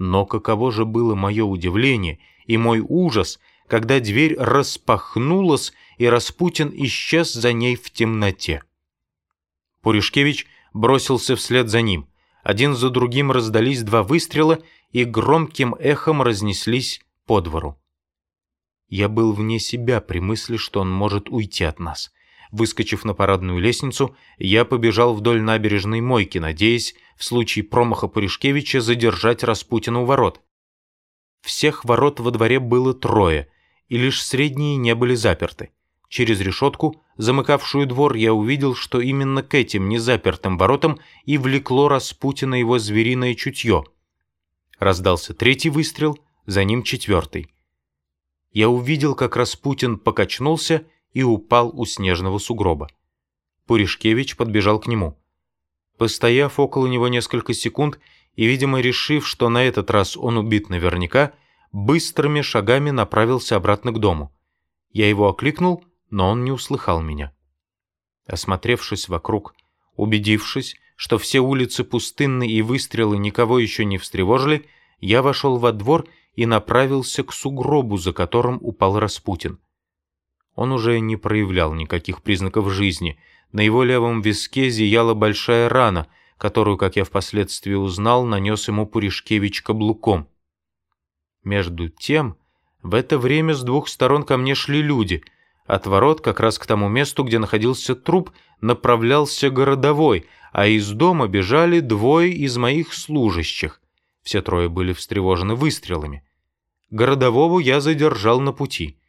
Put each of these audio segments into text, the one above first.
Но каково же было мое удивление и мой ужас, когда дверь распахнулась, и Распутин исчез за ней в темноте. Пуришкевич бросился вслед за ним. Один за другим раздались два выстрела и громким эхом разнеслись по двору. Я был вне себя при мысли, что он может уйти от нас. Выскочив на парадную лестницу, я побежал вдоль набережной мойки, надеясь в случае промаха Пуришкевича задержать Распутина у ворот. Всех ворот во дворе было трое, и лишь средние не были заперты. Через решетку, замыкавшую двор, я увидел, что именно к этим незапертым воротам и влекло Распутина его звериное чутье. Раздался третий выстрел, за ним четвертый. Я увидел, как Распутин покачнулся и упал у снежного сугроба. Пуришкевич подбежал к нему. Постояв около него несколько секунд и, видимо, решив, что на этот раз он убит наверняка, быстрыми шагами направился обратно к дому. Я его окликнул — но он не услыхал меня. Осмотревшись вокруг, убедившись, что все улицы пустынны и выстрелы никого еще не встревожили, я вошел во двор и направился к сугробу, за которым упал Распутин. Он уже не проявлял никаких признаков жизни. На его левом виске зияла большая рана, которую, как я впоследствии узнал, нанес ему Пуришкевич каблуком. Между тем, в это время с двух сторон ко мне шли люди — от ворот, как раз к тому месту, где находился труп, направлялся городовой, а из дома бежали двое из моих служащих. Все трое были встревожены выстрелами. Городового я задержал на пути.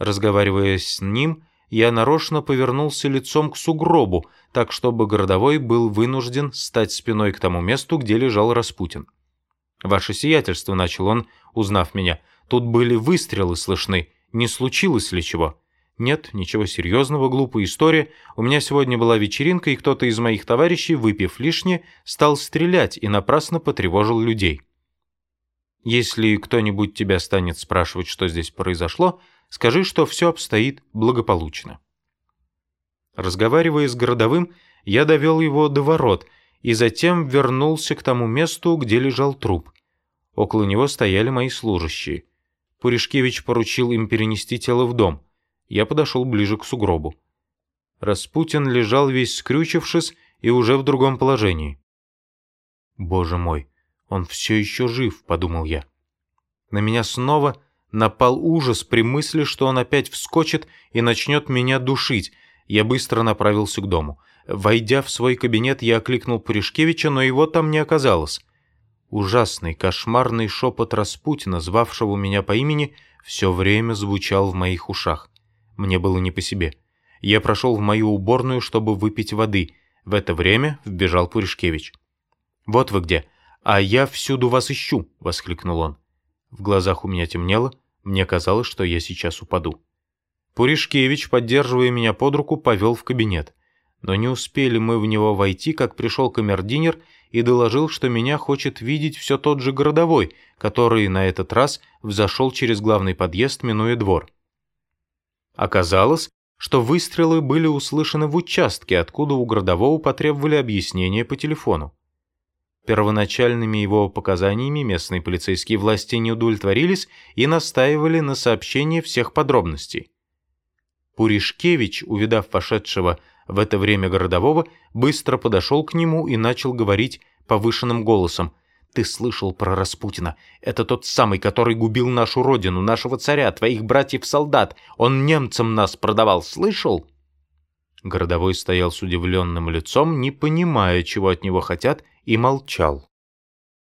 Разговаривая с ним, я нарочно повернулся лицом к сугробу, так чтобы городовой был вынужден стать спиной к тому месту, где лежал Распутин. «Ваше сиятельство», — начал он, узнав меня, — «тут были выстрелы слышны, не случилось ли чего?» Нет, ничего серьезного, глупая история. У меня сегодня была вечеринка, и кто-то из моих товарищей, выпив лишнее, стал стрелять и напрасно потревожил людей. Если кто-нибудь тебя станет спрашивать, что здесь произошло, скажи, что все обстоит благополучно. Разговаривая с городовым, я довел его до ворот и затем вернулся к тому месту, где лежал труп. Около него стояли мои служащие. Пуришкевич поручил им перенести тело в дом. Я подошел ближе к сугробу. Распутин лежал весь скрючившись и уже в другом положении. «Боже мой, он все еще жив», — подумал я. На меня снова напал ужас при мысли, что он опять вскочит и начнет меня душить. Я быстро направился к дому. Войдя в свой кабинет, я окликнул Пуришкевича, но его там не оказалось. Ужасный, кошмарный шепот Распутина, звавшего меня по имени, все время звучал в моих ушах. Мне было не по себе. Я прошел в мою уборную, чтобы выпить воды. В это время вбежал Пуришкевич. «Вот вы где. А я всюду вас ищу!» — воскликнул он. В глазах у меня темнело. Мне казалось, что я сейчас упаду. Пуришкевич, поддерживая меня под руку, повел в кабинет. Но не успели мы в него войти, как пришел камердинер и доложил, что меня хочет видеть все тот же городовой, который на этот раз взошел через главный подъезд, минуя двор. Оказалось, что выстрелы были услышаны в участке, откуда у городового потребовали объяснения по телефону. Первоначальными его показаниями местные полицейские власти не удовлетворились и настаивали на сообщении всех подробностей. Пуришкевич, увидав вошедшего в это время городового, быстро подошел к нему и начал говорить повышенным голосом, ты слышал про Распутина. Это тот самый, который губил нашу родину, нашего царя, твоих братьев-солдат. Он немцам нас продавал, слышал?» Городовой стоял с удивленным лицом, не понимая, чего от него хотят, и молчал.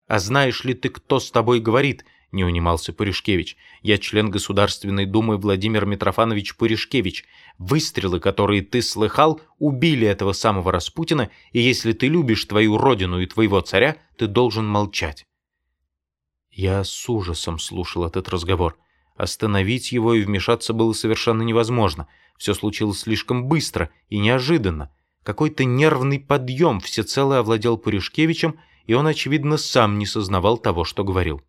«А знаешь ли ты, кто с тобой говорит?» не унимался Пуришкевич. «Я член Государственной Думы Владимир Митрофанович Пуришкевич. Выстрелы, которые ты слыхал, убили этого самого Распутина, и если ты любишь твою родину и твоего царя, ты должен молчать». Я с ужасом слушал этот разговор. Остановить его и вмешаться было совершенно невозможно. Все случилось слишком быстро и неожиданно. Какой-то нервный подъем всецело овладел Пуришкевичем, и он, очевидно, сам не сознавал того, что говорил.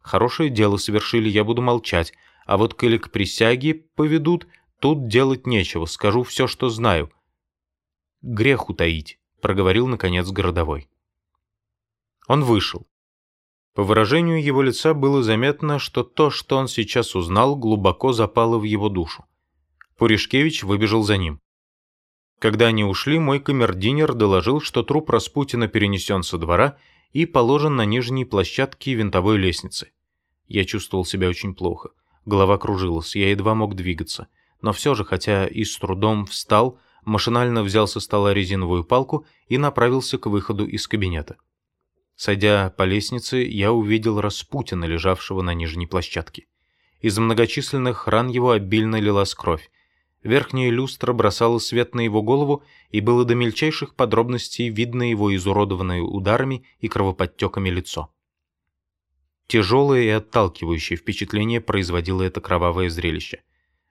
Хорошее дело совершили, я буду молчать. А вот коли к присяге поведут, тут делать нечего, скажу все, что знаю. Грех утаить, проговорил, наконец, городовой. Он вышел. По выражению его лица было заметно, что то, что он сейчас узнал, глубоко запало в его душу. Пуришкевич выбежал за ним. Когда они ушли, мой камердинер доложил, что труп Распутина перенесен со двора и положен на нижней площадке винтовой лестницы. Я чувствовал себя очень плохо. Голова кружилась, я едва мог двигаться. Но все же, хотя и с трудом встал, машинально взял со стола резиновую палку и направился к выходу из кабинета. Сойдя по лестнице, я увидел Распутина, лежавшего на нижней площадке. Из многочисленных ран его обильно лилась кровь. Верхняя люстра бросала свет на его голову, и было до мельчайших подробностей видно его изуродованное ударами и кровоподтеками лицо. Тяжелое и отталкивающее впечатление производило это кровавое зрелище.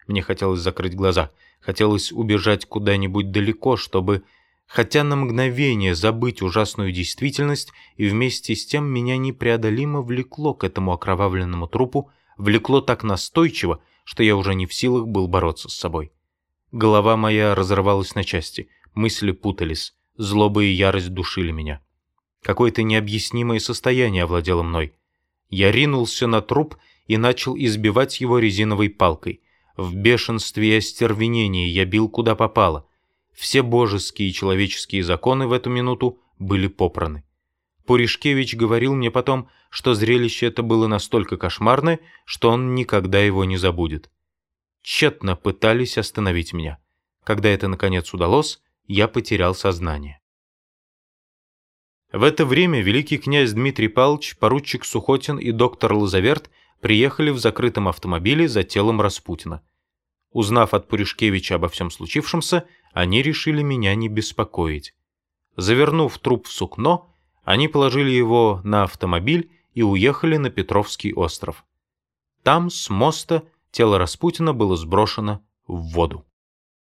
Мне хотелось закрыть глаза, хотелось убежать куда-нибудь далеко, чтобы хотя на мгновение забыть ужасную действительность, и вместе с тем меня непреодолимо влекло к этому окровавленному трупу, влекло так настойчиво, что я уже не в силах был бороться с собой. Голова моя разрывалась на части, мысли путались, злоба и ярость душили меня. Какое-то необъяснимое состояние овладело мной. Я ринулся на труп и начал избивать его резиновой палкой. В бешенстве и остервенении я бил куда попало. Все божеские и человеческие законы в эту минуту были попраны. Пуришкевич говорил мне потом, что зрелище это было настолько кошмарное, что он никогда его не забудет тщетно пытались остановить меня. Когда это наконец удалось, я потерял сознание. В это время великий князь Дмитрий Павлович, поручик Сухотин и доктор Лазаверт приехали в закрытом автомобиле за телом Распутина. Узнав от Пуришкевича обо всем случившемся, они решили меня не беспокоить. Завернув труп в сукно, они положили его на автомобиль и уехали на Петровский остров. Там, с моста, тело Распутина было сброшено в воду.